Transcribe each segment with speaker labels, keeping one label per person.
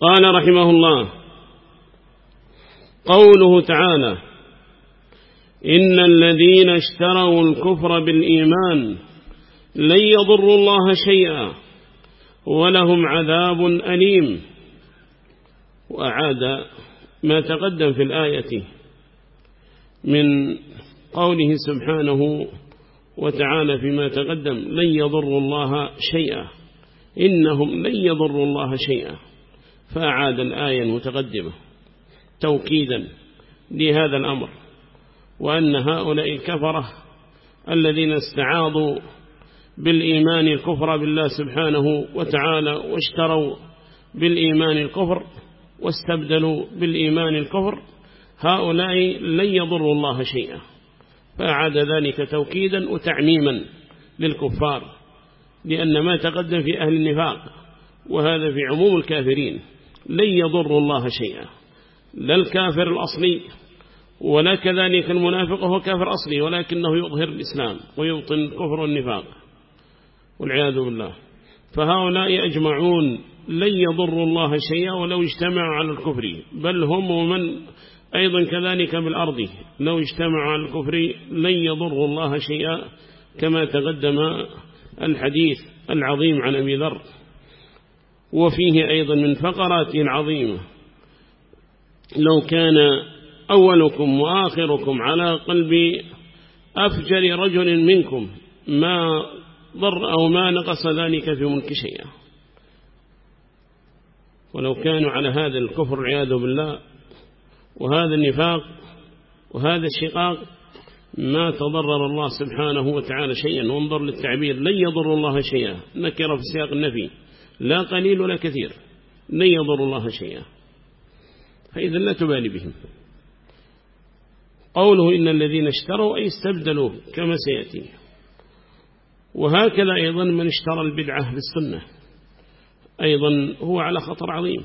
Speaker 1: قال رحمه الله قوله تعالى إن الذين اشتروا الكفر بالإيمان لن يضروا الله شيئا ولهم عذاب أليم وأعاد ما تقدم في الآية من قوله سبحانه وتعالى فيما تقدم لن يضروا الله شيئا إنهم لن يضروا الله شيئا فأعاد الآية المتقدمة توكيدا لهذا الأمر وأن هؤلاء الكفرة الذين استعاضوا بالإيمان الكفر بالله سبحانه وتعالى واشتروا بالإيمان الكفر واستبدلوا بالإيمان الكفر هؤلاء لن يضروا الله شيئا. فأعاد ذلك توكيدا وتعميما للكفار لأن ما تقدم في أهل النفاق وهذا في عموم الكافرين. لن يضروا الله شيئا. لا الكافر الأصلي ولا كذلك المنافق هو كافر أصلي ولكنه يظهر الإسلام ويبطن الكفر والنفاق. والعياذ بالله. فهؤلاء أجمعون لن يضروا الله شيئا ولو اجتمعوا على الكفر. بل هم ومن أيضا كذلك بالأرض. لو اجتمعوا على الكفر لن يضروا الله شيئا كما تقدم الحديث العظيم عن أبي ذر. وفيه أيضا من فقراته العظيمة لو كان أولكم وآخركم على قلب أفجر رجل منكم ما ضر أو ما نقص ذلك في ملك شيئا. ولو كانوا على هذا الكفر عياذ بالله وهذا النفاق وهذا الشقاق ما تضرر الله سبحانه وتعالى شيئا. وانظر للتعبير لن يضر الله شيئا. نكر في سياق النفي. لا قليل ولا كثير لن يضر الله شيئا. فإذا لا تبالي بهم. قوله إن الذين اشتروا أي استبدلوا كما سيأتي. وهكذا أيضا من اشترى البدعة بالسنة. أيضا هو على خطر عظيم.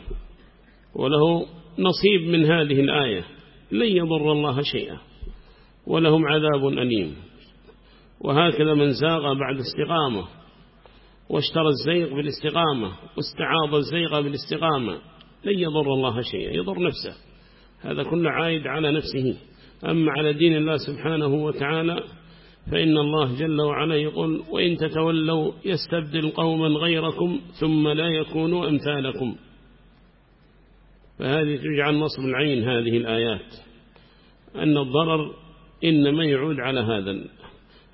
Speaker 1: وله نصيب من هذه الآية. لن يضر الله شيئا. ولهم عذاب أليم. وهكذا من زاغ بعد استقامة. واشترى الزيغ بالاستقامة واستعاض الزيغ بالاستقامة لن يضر الله شيئا يضر نفسه. هذا كله عائد على نفسه. أما على دين الله سبحانه وتعالى فإن الله جل وعلا يقول وإن تتولوا يستبدل قوما غيركم ثم لا يكونوا أمثالكم. فهذه تجعل نصب العين هذه الآيات. أن الضرر إنما يعود على هذا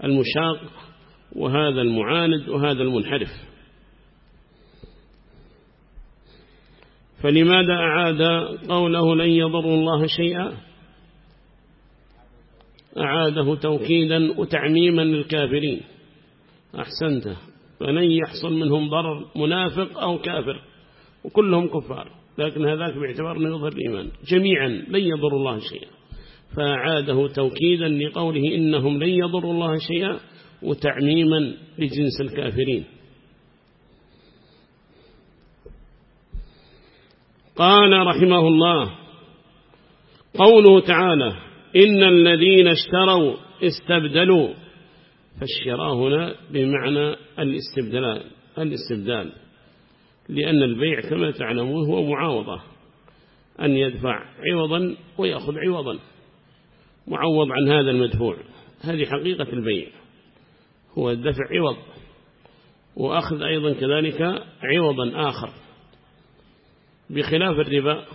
Speaker 1: المشاق وهذا المعاند وهذا المنحرف. فلماذا أعاد قوله لن يضر الله شيئا؟ أعاده توكيدا وتعميما للكافرين. أحسنت. فلن يحصل منهم ضرر منافق أو كافر. وكلهم كفار. لكن هذاك باعتبار أنه يظهر الإيمان. جميعا لن يضر الله شيئا. فأعاده توكيدا لقوله إنهم لن يضروا الله شيئا. وتعميما لجنس الكافرين. قال رحمه الله قوله تعالى إن الذين اشتروا استبدلوا. فالشراء هنا بمعنى الاستبدال الاستبدال. لأن البيع كما تعلمون هو معاوضة أن يدفع عوضا ويأخذ عوضا. معوض عن هذا المدفوع. هذه حقيقة البيع. هو الدفع عوض. وأخذ أيضا كذلك عوضا آخر. بخلاف الربا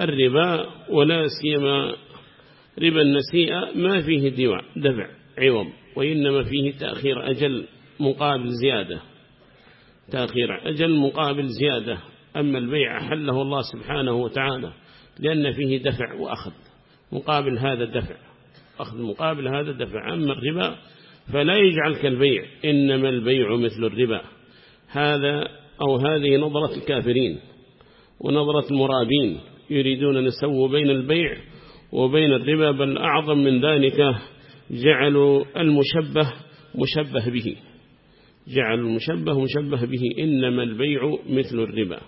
Speaker 1: الربا ولا سيما ربا النسيئة ما فيه دفع عوض وإنما فيه تأخير أجل مقابل زيادة. تأخير أجل مقابل زيادة. أما البيع حله الله سبحانه وتعالى لأن فيه دفع وأخذ. مقابل هذا الدفع أخذ مقابل هذا الدفع أما الربا فلا يجعل كالبيع إنما البيع مثل الربا. هذا أو هذه نظرة الكافرين ونظرة المرابين يريدون أن يسووا بين البيع وبين الربا بل أعظم من ذلك جعلوا المشبه مشبه به. جعل المشبه مشبه به إنما البيع مثل الربا.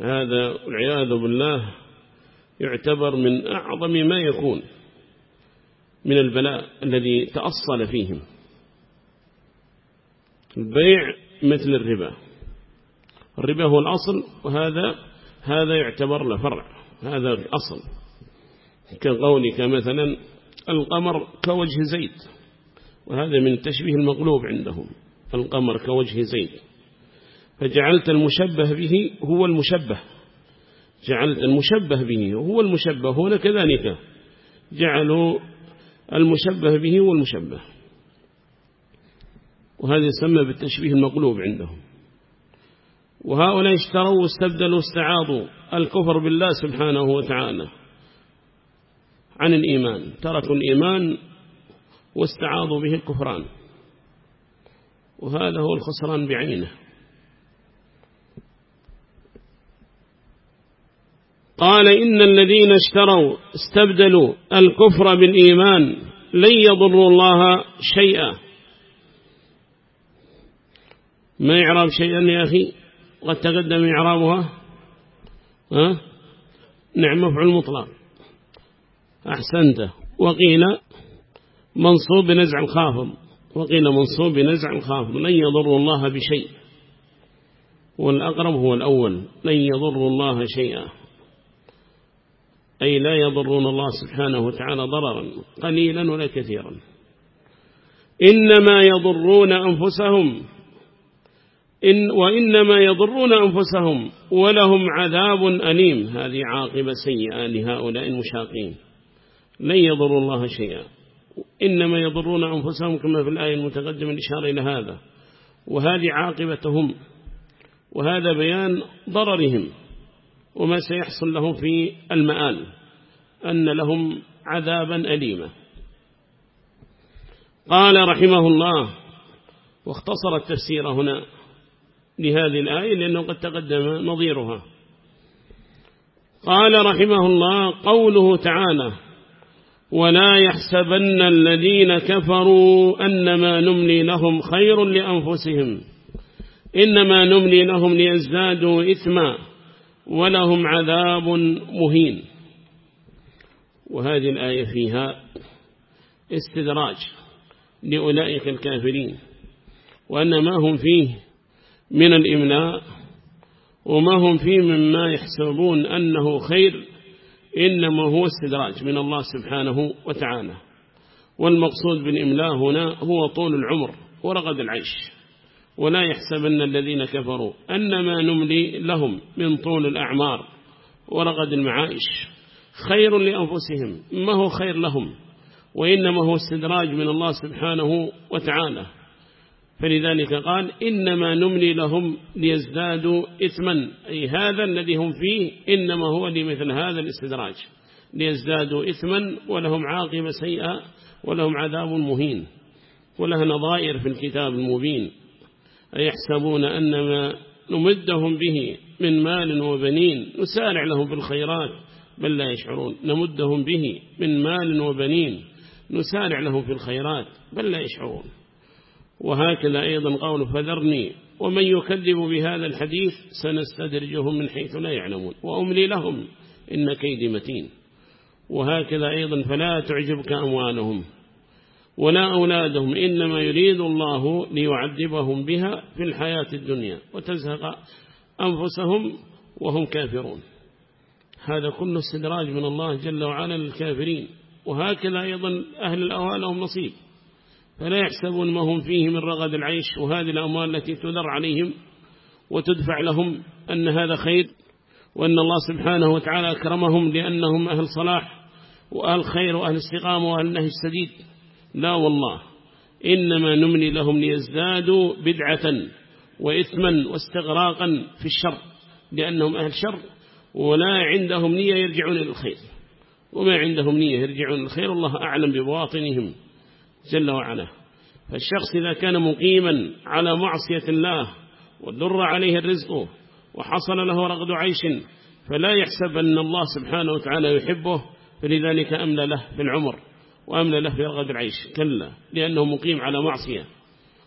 Speaker 1: هذا والعياذ بالله يعتبر من أعظم ما يكون. من البلاء الذي تأصل فيهم. البيع مثل الربا. الربا هو الأصل وهذا هذا يعتبر له فرع. هذا الأصل. كقولك مثلا القمر كوجه زيد وهذا من تشبيه المقلوب عندهم. القمر كوجه زيد فجعلت المشبه به هو المشبه. جعلت المشبه به هو المشبه. هنا كذلك جعلوا المشبه به هو المشبه وهذا يسمى بالتشبيه المقلوب عندهم. وهؤلاء اشتروا واستبدلوا استعاضوا الكفر بالله سبحانه وتعالى عن الإيمان. تركوا الإيمان واستعاضوا به الكفران. وهذا هو الخسران بعينه. قال إن الذين اشتروا استبدلوا الكفر بالإيمان لن يضروا الله شيئا. ما يعرب شيئا يا أخي؟ قد تقدم إعرابها؟ ها؟ نعم مفعول مطلق. أحسنت. وقيل منصوب بنزع الخافض. وقيل منصوب بنزع الخافض. لن يضر الله بشيء. والأقرب هو الأول. لن يضر الله شيئا. أي لا يضرون الله سبحانه وتعالى ضررا قليلا ولا كثيرا. إنما يضرون أنفسهم إن وإنما يضرون أنفسهم ولهم عذاب أليم. هذه عاقبة سيئة لهؤلاء المشاقين. لن يضروا الله شيئا. إنما يضرون أنفسهم كما في الآية المتقدمة الإشارة إلى هذا. وهذه عاقبتهم وهذا بيان ضررهم. وما سيحصل لهم في المآل أن لهم عذابا أليما. قال رحمه الله واختصر التفسير هنا لهذه الآية لأنه قد تقدم نظيرها. قال رحمه الله قوله تعالى ولا يحسبن الذين كفروا أنما نملي لهم خير لأنفسهم إنما نملي لهم ليزدادوا إثما ولهم عذاب مهين. وهذه الآية فيها استدراج لأولئك الكافرين وأن ما هم فيه من الإملاء وما هم فيه مما يحسبون أنه خير إنما هو استدراج من الله سبحانه وتعالى. والمقصود بالإملاء هنا هو طول العمر ورغد العيش. ولا يحسبن الذين كفروا أنما نملي لهم من طول الأعمار ورغد المعائش خير لأنفسهم ما هو خير لهم؟ وإنما هو استدراج من الله سبحانه وتعالى. فلذلك قال إنما نملي لهم ليزدادوا إثما أي هذا الذي هم فيه إنما هو لمثل هذا الاستدراج. ليزدادوا إثما ولهم عاقبة سيئة ولهم عذاب مهين. ولها نظائر في الكتاب المبين. أيحسبون أنما نمدهم به من مال وبنين نسارع لهم في الخيرات بل لا يشعرون. نمدهم به من مال وبنين نسارع لهم في الخيرات بل لا يشعرون. وهكذا أيضا قول فذرني ومن يكذب بهذا الحديث سنستدرجهم من حيث لا يعلمون. وأملي لهم إن كيدي متين. وهكذا أيضا فلا تعجبك أموالهم. ولا أولادهم إنما يريد الله ليعذبهم بها في الحياة الدنيا وتزهق أنفسهم وهم كافرون. هذا كله استدراج من الله جل وعلا للكافرين. وهكذا أيضا أهل الأوهال لهم نصيب. فلا يحسبون ما هم فيه من رغد العيش وهذه الأموال التي تذر عليهم وتدفع لهم أن هذا خير وأن الله سبحانه وتعالى أكرمهم لأنهم أهل صلاح وأهل خير وأهل استقامة وأهل نهي السديد. لا والله. إنما نمني لهم ليزدادوا بدعة وإثما واستغراقا في الشر لأنهم أهل شر ولا عندهم نية يرجعون إلى الخير. وما عندهم نية يرجعون الخير الله أعلم ببواطنهم جل وعلا. فالشخص إذا كان مقيما على معصية الله ودر عليه الرزق وحصل له رغد عيش فلا يحسب أن الله سبحانه وتعالى يحبه فلذلك أمل له في العمر وأمل له في رغد العيش. كلا لأنه مقيم على معصية.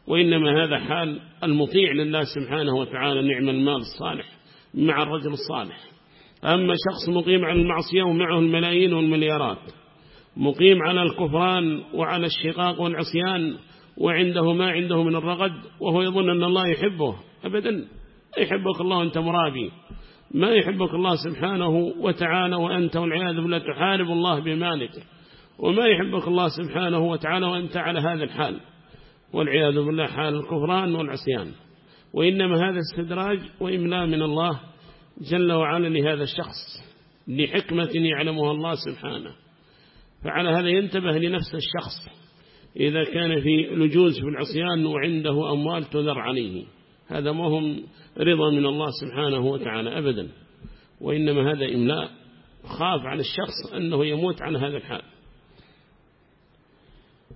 Speaker 1: وإنما هذا حال المطيع لله سبحانه وتعالى نعم المال الصالح مع الرجل الصالح. أما شخص مقيم على المعصية ومعه الملايين والمليارات مقيم على الكفران وعلى الشقاق والعصيان وعنده ما عنده من الرغد وهو يظن أن الله يحبه. أبدا يحبك الله وأنت مرابي. ما يحبك الله سبحانه وتعالى وأنت والعياذ بالله تحارب الله بمالك. وما يحبك الله سبحانه وتعالى وأنت على هذا الحال والعياذ بالله حال الكفران والعصيان. وإنما هذا استدراج وإملاء من الله جل وعلا لهذا الشخص لحكمة يعلمها الله سبحانه. فعلى هذا ينتبه لنفس الشخص إذا كان في لجوز في العصيان وعنده أموال تذر عليه. هذا ما هم رضا من الله سبحانه وتعالى أبدا. وإنما هذا إملاء خاف على الشخص أنه يموت على هذا الحال.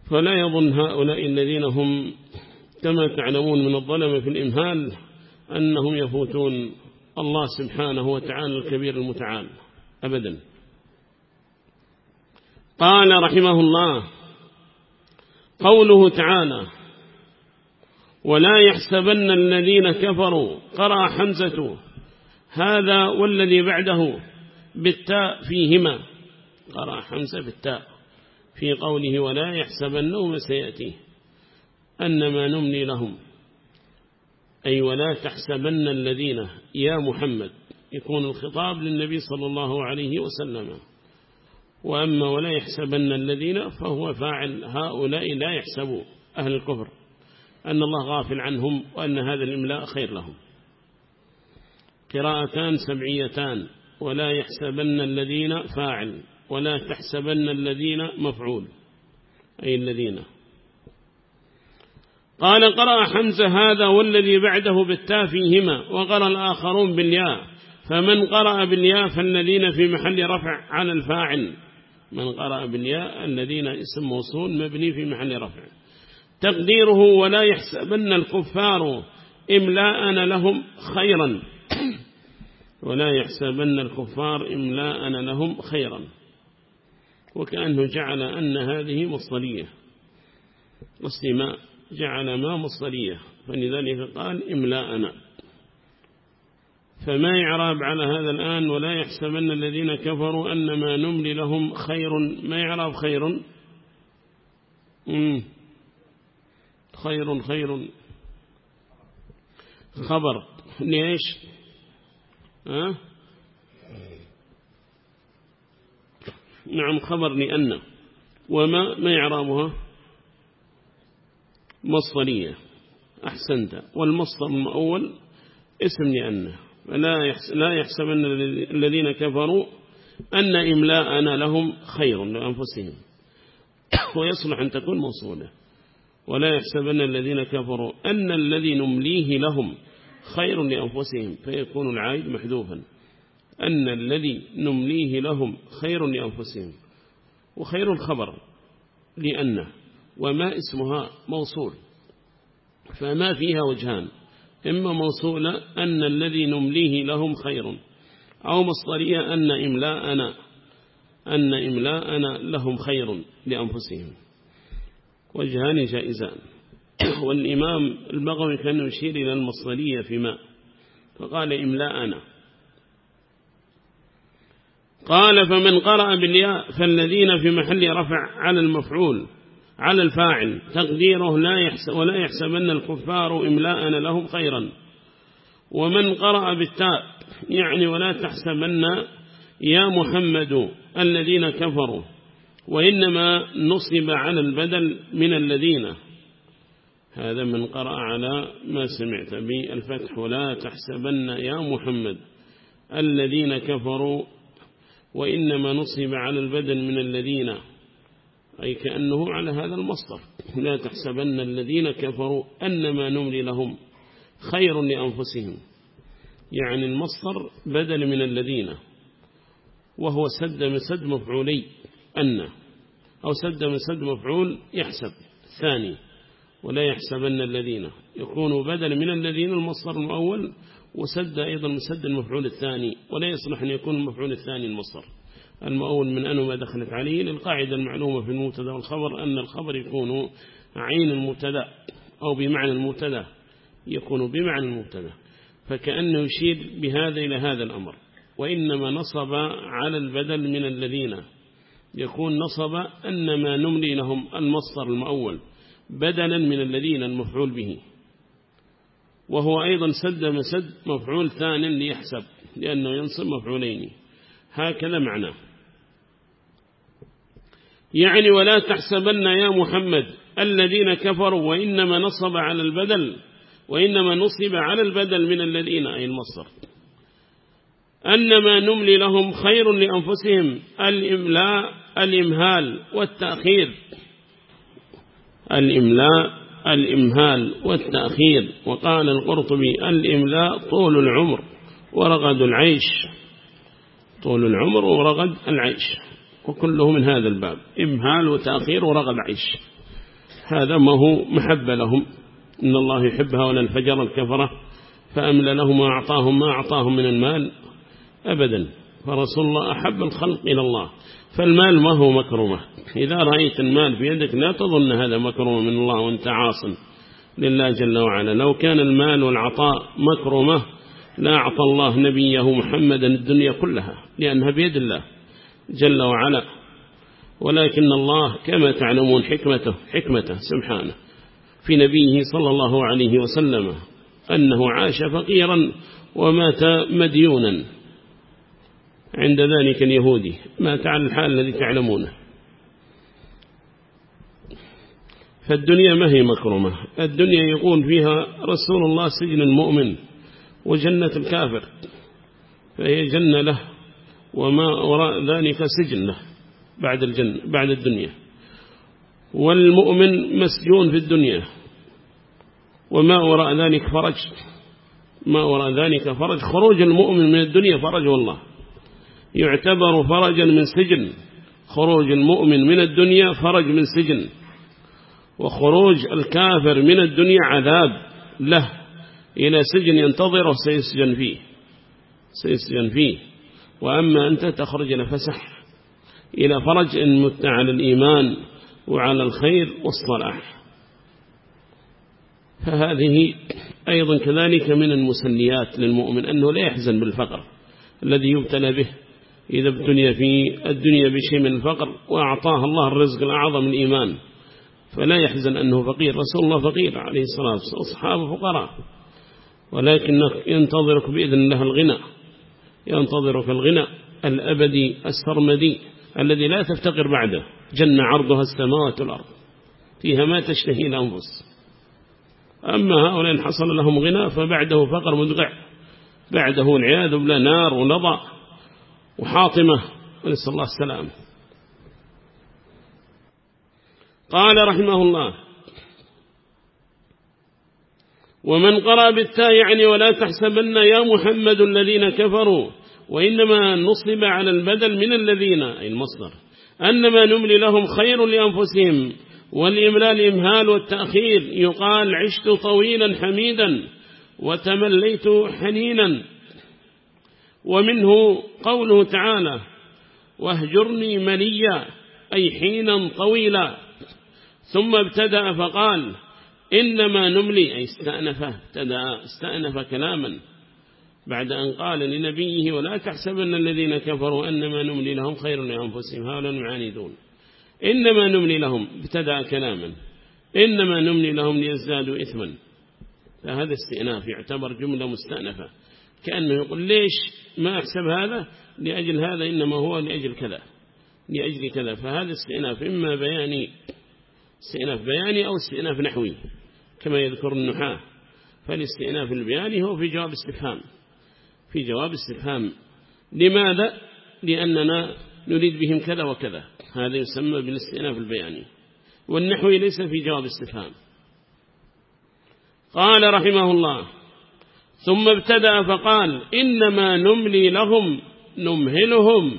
Speaker 1: فلا يظن هؤلاء الذين هم كما تعلمون من الظلم في الإمهال أنهم يفوتون الله سبحانه وتعالى الكبير المتعال أبدا. قال رحمه الله قوله تعالى ولا يحسبن الذين كفروا قرأ حمزة هذا والذي بعده بالتاء فيهما. قرأ حمزة بالتاء. في قوله ولا يحسبن سيأتي أنما نملي لهم. أي ولا تحسبن الذين يا محمد يكون الخطاب للنبي صلى الله عليه وسلم. وأما ولا يحسبن الذين فهو فاعل هؤلاء لا يحسبوا أهل الكفر. أن الله غافل عنهم وأن هذا الإملاء خير لهم. قراءتان سبعيتان ولا يحسبن الذين فاعل. ولا تحسبن الذين مفعول. أي الذين. قال قرأ حمزة هذا والذي بعده بالتاء فيهما وقرأ الآخرون بالياء. فمن قرأ بالياء فالذين في محل رفع على الفاعل. من قرأ بالياء الذين اسم موصول مبني في محل رفع. تقديره ولا يحسبن الكفار إملاءنا لهم خيرا. ولا يحسبن الكفار إملاءنا لهم خيرا. وكأنه جعل أن هذه مصدرية واستماء جعل ما مصدرية فلذلك قال إملاءنا. فما يعراب على هذا الآن ولا يحسبن الذين كفروا أن ما نملي لهم خير. ما يعراب خير؟ خير خير. خبر. ليش؟ ها؟ نعم خبر لأن وما ما يعرابها مصدرية. أحسنت. والمصدر الأول اسم لأنه فلا لا يحسبن الذين كفروا أن إملاءنا لهم خير لأنفسهم. ويصلح أن تكون موصولة. ولا يحسبن الذين كفروا أن الذي نمليه لهم خير لأنفسهم فيكون العائد محذوفا. أن الذي نمليه لهم خير لأنفسهم وخير الخبر لأنه وما اسمها موصول فما فيها وجهان إما موصولة أن الذي نمليه لهم خير أو مصدرية أن إملاءنا أن إملاءنا لهم خير لأنفسهم وجهان جائزان والإمام البغوي كان يشير إلى المصدرية فيما فقال إملاءنا قال فمن قرأ بالياء فالذين في محل رفع على المفعول على الفاعل تقديره لا يحسب ولا يحسبن الكفار إملاءنا لهم خيرا. ومن قرأ بالتاء يعني ولا تحسبن يا محمد الذين كفروا وإنما نصب على البدل من الذين. هذا من قرأ على ما سمعت به الفتح ولا تحسبن يا محمد الذين كفروا وإنما نصب على البدل من الذين أي كأنه على هذا المصدر. لا تحسبن الذين كفروا أنما نملي لهم خير لأنفسهم. يعني المصدر بدل من الذين وهو سد مسد مفعولي أن أو سد مسد مفعول يحسب. ثاني ولا يحسبن الذين يكون بدل من الذين المصدر الأول وسد أيضا مسد المفعول الثاني ولا يصلح أن يكون المفعول الثاني المصدر. المؤول من أنه ما دخلت عليه للقاعدة المعلومة في المبتدأ والخبر أن الخبر يكون عين المبتدأ أو بمعنى المبتدأ يكون بمعنى المبتدأ فكأنه يشير بهذا إلى هذا الأمر. وإنما نصب على البدل من الذين يكون نصب أن ما نملي لهم المصدر المؤول بدلا من الذين المفعول به. وهو أيضا سد مسد مفعول ثان ليحسب لأنه ينصب مفعولين. هكذا معناه. يعني ولا تحسبن يا محمد الذين كفروا وإنما نصب على البدل وإنما نصب على البدل من الذين أي المصر أنما نملي لهم خير لأنفسهم الإملاء الإمهال والتأخير. الإملاء الإمهال والتأخير. وقال القرطبي الإملاء طول العمر ورغد العيش. طول العمر ورغد العيش. وكله من هذا الباب. إمهال وتأخير ورغد عيش. هذا ما هو محب لهم. إن الله يحب هؤلاء الفجر الكفرة فأمل لهم وأعطاهم ما أعطاهم من المال. أبدا. فرسول الله أحب الخلق إلى الله. فالمال ما هو مكرمة. إذا رأيت المال في يدك لا تظن هذا مكرمة من الله وأنت عاصم لله جل وعلا. لو كان المال والعطاء مكرمة لا أعطى الله نبيه محمدا الدنيا كلها لأنها بيد الله جل وعلا. ولكن الله كما تعلمون حكمته حكمته سبحانه. في نبيه صلى الله عليه وسلم أنه عاش فقيرا ومات مديونا. عند ذلك اليهودي. مات على الحال الذي تعلمونه. فالدنيا ما هي مكرمة. الدنيا يقول فيها رسول الله سجن المؤمن وجنة الكافر. فهي جنة له وما وراء ذلك سجن له بعد الجنة بعد الدنيا. والمؤمن مسجون في الدنيا. وما وراء ذلك فرج. ما وراء ذلك فرج. خروج المؤمن من الدنيا فرج والله يعتبر فرجا من سجن. خروج المؤمن من الدنيا فرج من سجن. وخروج الكافر من الدنيا عذاب له. إلى سجن ينتظره سيسجن فيه. سيسجن فيه. وأما أنت تخرج إلى فسح إلى فرج إن مت على الإيمان وعلى الخير والصلاح. فهذه أيضا كذلك من المسليات للمؤمن أنه لا يحزن بالفقر الذي يبتلى به. إذا ابتلي في الدنيا بشيء من الفقر وأعطاه الله الرزق الأعظم الإيمان فلا يحزن أنه فقير. رسول الله فقير عليه الصلاة والسلام أصحابه فقراء. ولكن ينتظرك بإذن الله الغنى ينتظرك الغنى الأبدي السرمدي الذي لا تفتقر بعده. جنة عرضها السماوات والأرض فيها ما تشتهي الأنفس. أما هؤلاء حصل لهم غنى فبعده فقر مدقع بعده العياذ بالله نار ونضع. وحاطمة ونسأل الله السلام قال رحمه الله ومن قرأ بالتاء يعني ولا تحسبن يا محمد الذين كفروا وإنما نصب على البدل من الذين أي المصدر أنما نملي لهم خير لأنفسهم والإملاء الإمهال والتأخير يقال عشت طويلا حميدا وتمليت حنينا ومنه قوله تعالى واهجرني مليا أي حينا طويلا. ثم ابتدأ فقال إنما نملي. أي استأنف ابتدأ استأنف كلاما. بعد أن قال لنبيه ولا تحسبن الذين كفروا أنما نملي لهم خير لأنفسهم هؤلاء المعاندون إنما نملي لهم. ابتدأ كلاما. إنما نملي لهم ليزدادوا إثما. فهذا استئناف يعتبر جملة مستأنفة. كأنه يقول ليش ما أحسب هذا؟ لأجل هذا إنما هو لأجل كذا لأجل كذا. فهذا استئناف إما بياني استئناف بياني أو استئناف نحوي كما يذكر النحاة. فالاستئناف البياني هو في جواب استفهام. في جواب استفهام. لماذا؟ لأننا نريد بهم كذا وكذا. هذا يسمى بالاستئناف البياني. والنحوي ليس في جواب استفهام. قال رحمه الله ثم ابتدأ فقال إنما نملي لهم نمهلهم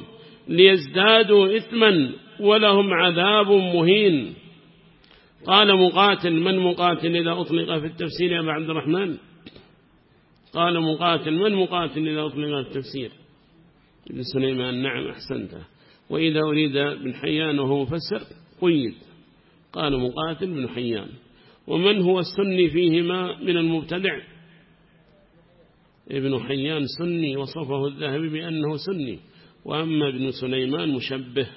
Speaker 1: ليزدادوا إثما ولهم عذاب مهين. قال مقاتل من مقاتل إذا أطلق في التفسير يا عبد الرحمن؟ قال مقاتل من مقاتل إذا أطلق في التفسير؟ ابن سليمان نعم أحسنته وإذا أريد بن حيان وهو مفسر قيد قال مقاتل بن حيان. ومن هو السني فيهما من المبتدع؟ ابن حيان سني وصفه الذهبي بأنه سني. وأما ابن سليمان مشبه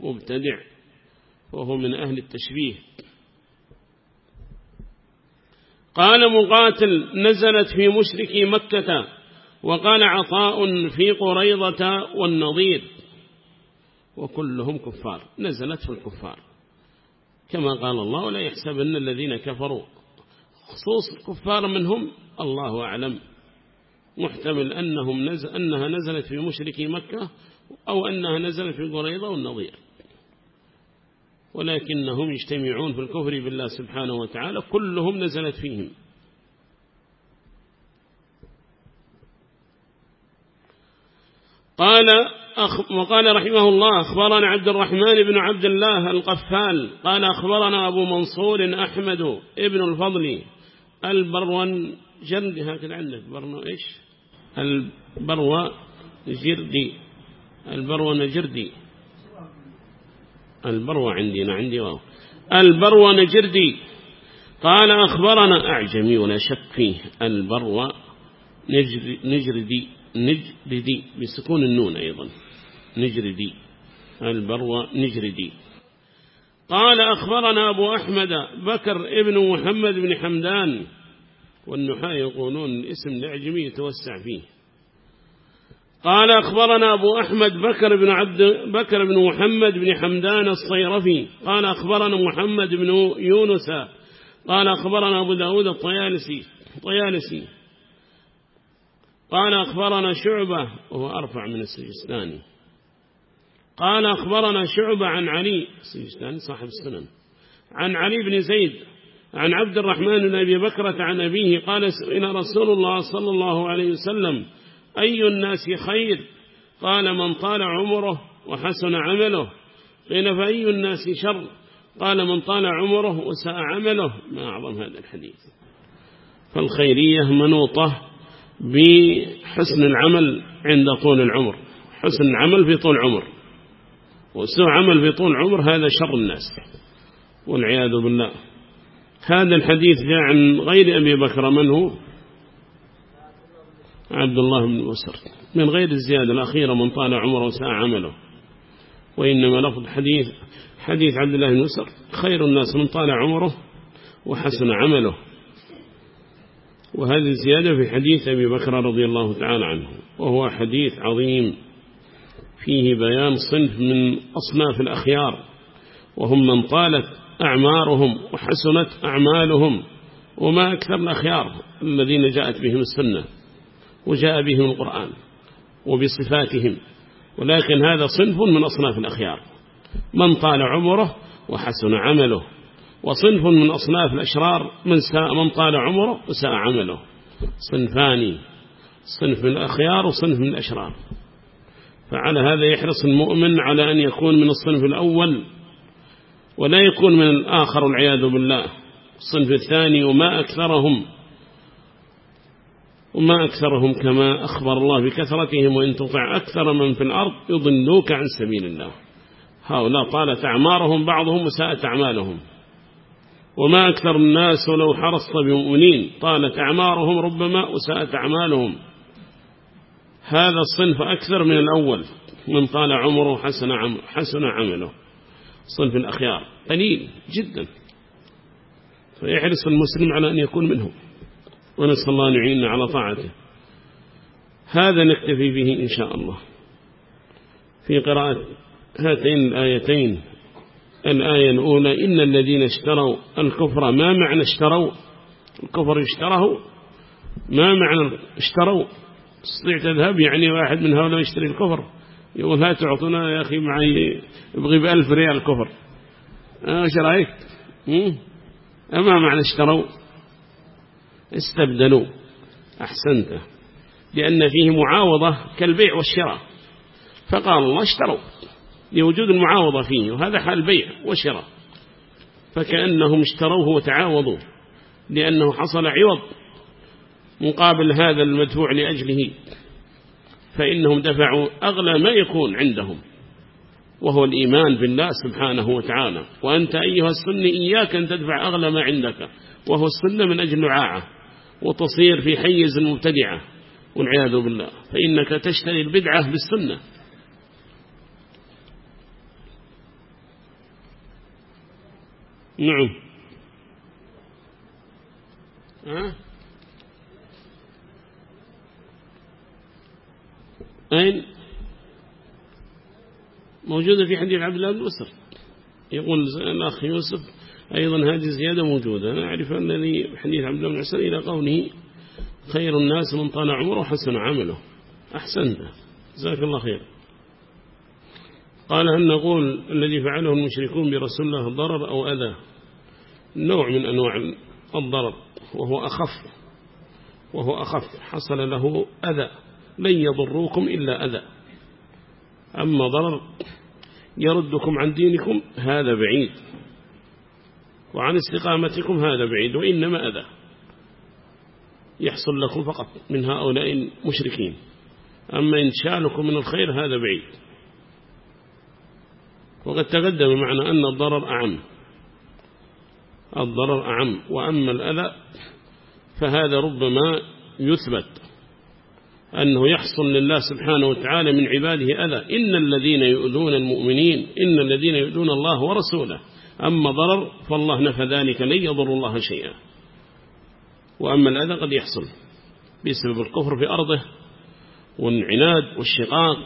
Speaker 1: مبتدع وهو من أهل التشبيه. قال مقاتل نزلت في مشركي مكة وقال عطاء في قريضة والنظير. وكلهم كفار نزلت في الكفار. كما قال الله ولا يحسبن الذين كفروا. خصوص الكفار منهم الله أعلم. محتمل أنهم نزل أنها نزلت في مشركي مكة أو أنها نزلت في قريضة والنظير. ولكنهم يجتمعون في الكفر بالله سبحانه وتعالى كلهم نزلت فيهم. قال أخ وقال رحمه الله أخبرنا عبد الرحمن بن عبد الله القفال قال أخبرنا أبو منصور أحمد ابن الفضل البرون جردي هكذا عندك برنو إيش؟ البروى جردي البروى نجردي البروى عندنا عندي واو. البروى نجردي قال أخبرنا أعجمي ولا شك فيه. البروى نجردي نجردي بسكون النون أيضا. نجردي البروى نجردي قال أخبرنا أبو أحمد بكر ابن محمد بن حمدان والنحاة يقولون الاسم الأعجمي يتوسع فيه. قال أخبرنا أبو أحمد بكر بن عبد بكر بن محمد بن حمدان الصيرفي. قال أخبرنا محمد بن يونس. قال أخبرنا أبو داود الطيالسي. طيالسي. قال أخبرنا شعبة وهو أرفع من السجستاني. قال أخبرنا شعبة عن علي السجستاني صاحب السنن عن علي بن زيد عن عبد الرحمن بن أبي بكرة عن أبيه قال إلى رسول الله صلى الله عليه وسلم أي الناس خير؟ قال من طال عمره وحسن عمله. قيل فأي الناس شر؟ قال من طال عمره وساء عمله. ما أعظم هذا الحديث. فالخيرية منوطة بحسن العمل عند طول العمر حسن العمل في طول عمر وسوء عمل في طول عمر هذا شر الناس. والعياذ بالله. هذا الحديث جاء عن غير أبي بكر من هو؟ عبد الله بن مسر من غير الزيادة الأخيرة من طال عمره وساء عمله. وإنما لفظ حديث حديث عبد الله بن مسر خير الناس من طال عمره وحسن عمله. وهذه الزيادة في حديث أبي بكر رضي الله تعالى عنه وهو حديث عظيم. فيه بيان صنف من أصناف الأخيار وهم من طالت أعمارهم وحسنت أعمالهم وما أكثر الأخيار الذين جاءت بهم السنة وجاء بهم القرآن وبصفاتهم ولكن هذا صنف من أصناف الأخيار. من طال عمره وحسن عمله وصنف من أصناف الأشرار من, ساء من طال عمره وساء عمله. صنفان صنف من الأخيار وصنف من الأشرار. فعلى هذا يحرص المؤمن على أن يكون من الصنف الأول ولا يكون من الآخر العياذ بالله. الصنف الثاني وما أكثرهم. وما أكثرهم كما أخبر الله بكثرتهم وإن تطع أكثر من في الأرض يضلوك عن سبيل الله. هؤلاء طالت أعمارهم بعضهم وساءت أعمالهم. وما أكثر الناس ولو حرصت بمؤمنين طالت أعمارهم ربما وساءت أعمالهم. هذا الصنف أكثر من الأول من طال عمره حسن, حسن عمله. صنف الأخيار. قليل جدا. فيحرص المسلم على أن يكون منهم. ونسأل الله أن يعيننا على طاعته. هذا نكتفي به إن شاء الله. في قراءة هاتين الآيتين. الآية الأولى إن الذين اشتروا الكفر ما معنى اشتروا؟ الكفر اشتره ما معنى اشتروا؟ تستطيع تذهب يعني واحد من هؤلاء يشتري الكفر. يقول لا تعطونا يا أخي معي يبغي بألف ريال كفر. إيش رأيك؟ أما معنى اشتروا استبدلوا. أحسنت. لأن فيه معاوضة كالبيع والشراء. فقال الله اشتروا. لوجود المعاوضة فيه وهذا حال بيع وشراء فكأنهم اشتروه وتعاوضوا لأنه حصل عوض مقابل هذا المدفوع لأجله. فإنهم دفعوا أغلى ما يكون عندهم. وهو الإيمان بالله سبحانه وتعالى. وأنت أيها السنة إياك أن تدفع أغلى ما عندك. وهو السنة من أجل نعاعة. وتصير في حيز المبتدعة والعياذ بالله. فإنك تشتري البدعة بالسنة. نعم. ها؟ أين موجودة في حديث عبد الله بن يقول الأخ يوسف أيضا هذه الزيادة موجودة. أنا أعرف أنني حديث عبد الله بن إلى قوله خير الناس من طال عمره وحسن عمله. أحسنت. جزاك الله خير. قال هل نقول الذي فعله المشركون برسول الله ضرر أو أذى؟ نوع من أنواع الضرر وهو أخف وهو أخف حصل له أذى. لن يضروكم إلا أذى. أما ضرر يردكم عن دينكم هذا بعيد. وعن استقامتكم هذا بعيد وإنما أذى. يحصل لكم فقط من هؤلاء المشركين. أما إنشالكم من الخير هذا بعيد. وقد تقدم معنا أن الضرر أعم. الضرر أعم. وأما الأذى فهذا ربما يثبت. أنه يحصل لله سبحانه وتعالى من عباده أذى. إن الذين يؤذون المؤمنين إن الذين يؤذون الله ورسوله. أما ضرر فالله نفى ذلك لن يضر الله شيئا. وأما الأذى قد يحصل بسبب الكفر في أرضه والعناد والشقاق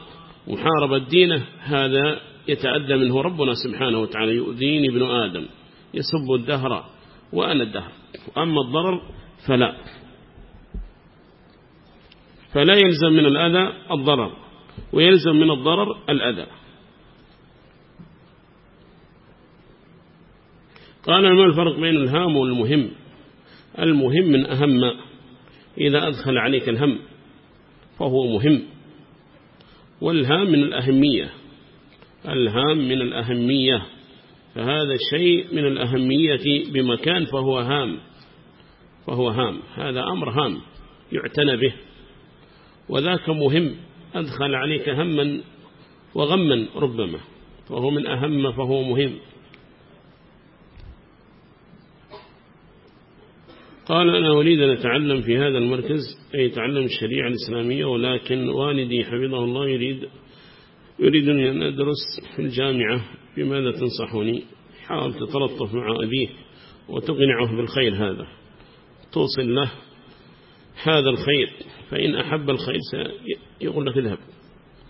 Speaker 1: محاربة دينه. هذا يتأذى منه ربنا سبحانه وتعالى. يؤذيني ابن آدم. يسب الدهر وأنا الدهر. أما الضرر فلا. فلا يلزم من الأذى الضرر ويلزم من الضرر الأذى. قال ما الفرق بين الهام والمهم؟ المهم من أهم إذا أدخل عليك الهم فهو مهم. والهام من الأهمية الهام من الأهمية فهذا الشيء من الأهمية بمكان فهو هام فهو هام. هذا أمر هام يعتنى به. وذاك مهم أدخل عليك هما وغما ربما فهو من أهم فهو مهم. قال أنا أريد أن أتعلم في هذا المركز أي أتعلم الشريعة الإسلامية ولكن والدي حفظه الله يريد يريدني أن أدرس في الجامعة بماذا تنصحني؟ حاول تتلطف مع أبيه وتقنعه بالخير هذا. توصل له هذا الخير فإن أحب الخير سيقول لك اذهب.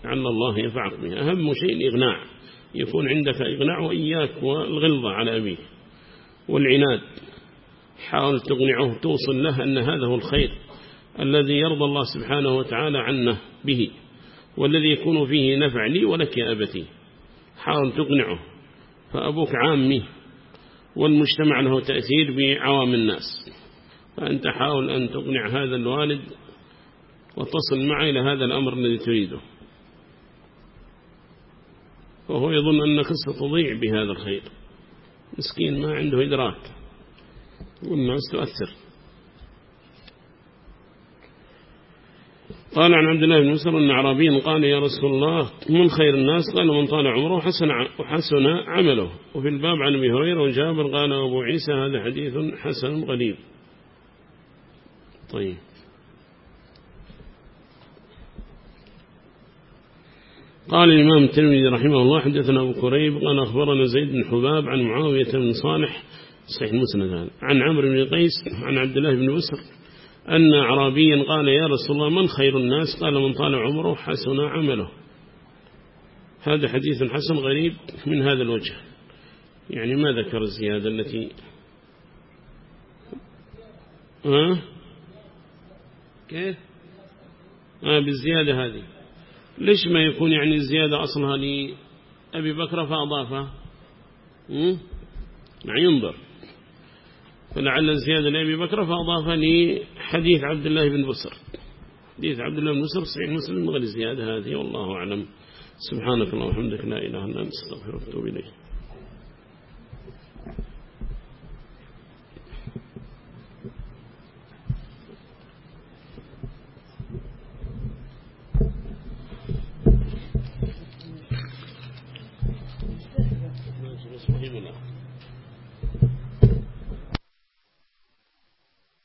Speaker 1: لعل الله ينفعك به. أهم شيء الإغناع يكون عندك إغناع وإياك والغلظة على أبيه والعناد. حاول تقنعه توصل له أن هذا هو الخير الذي يرضى الله سبحانه وتعالى عنه به والذي يكون فيه نفع لي ولك يا أبتي. حاول تقنعه. فأبوك عامي والمجتمع له تأثير بعوام الناس. فأنت حاول أن تقنع هذا الوالد وتصل معي إلى هذا الأمر الذي تريده. وهو يظن أنك ستضيع بهذا الخير. مسكين ما عنده إدراك. والناس تؤثر. قال عن عبد الله بن مسر أن عربيا قال يا رسول الله من خير الناس؟ قال من طال عمره وحسن, وحسن عمله. وفي الباب عن أبي هريرة وجابر قال أبو عيسى هذا حديث حسن غريب طيب. قال الإمام الترمذي رحمه الله حدثنا أبو كريب قال أخبرنا زيد بن حباب عن معاوية بن صالح صحيح المسند عن عمرو بن قيس عن عبد الله بن بسر أن أعرابيا قال يا رسول الله من خير الناس؟ قال من طال عمره حسن عمله. هذا حديث حسن غريب من هذا الوجه. يعني ما ذكر الزيادة التي ها؟ كيف آه بالزيادة هذه. ليش ما يكون يعني الزيادة أصلها لأبي بكر فأضافها يعني ينظر. فلعل الزيادة لأبي بكر فأضاف لي حديث عبد الله بن بصر. حديث عبد الله بن بصر صحيح مسلم غير الزيادة هذه والله أعلم. سبحانك اللهم وبحمدك لا إله إلا أنت أستغفرك وأتوب إليك.